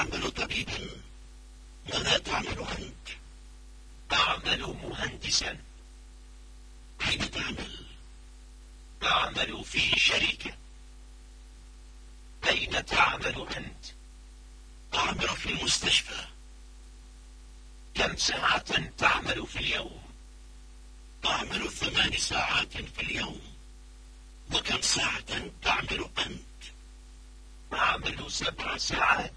أعمل طبيبا ماذا تعمل أنت؟ أعمل مهندسا أين تعمل؟ أعمل في شركة أين تعمل أنت؟ أعمل في المستشفى كم ساعة تعمل في اليوم؟ أعمل ثمان ساعات في اليوم وكم ساعة تعمل أنت؟ أعمل سبع ساعات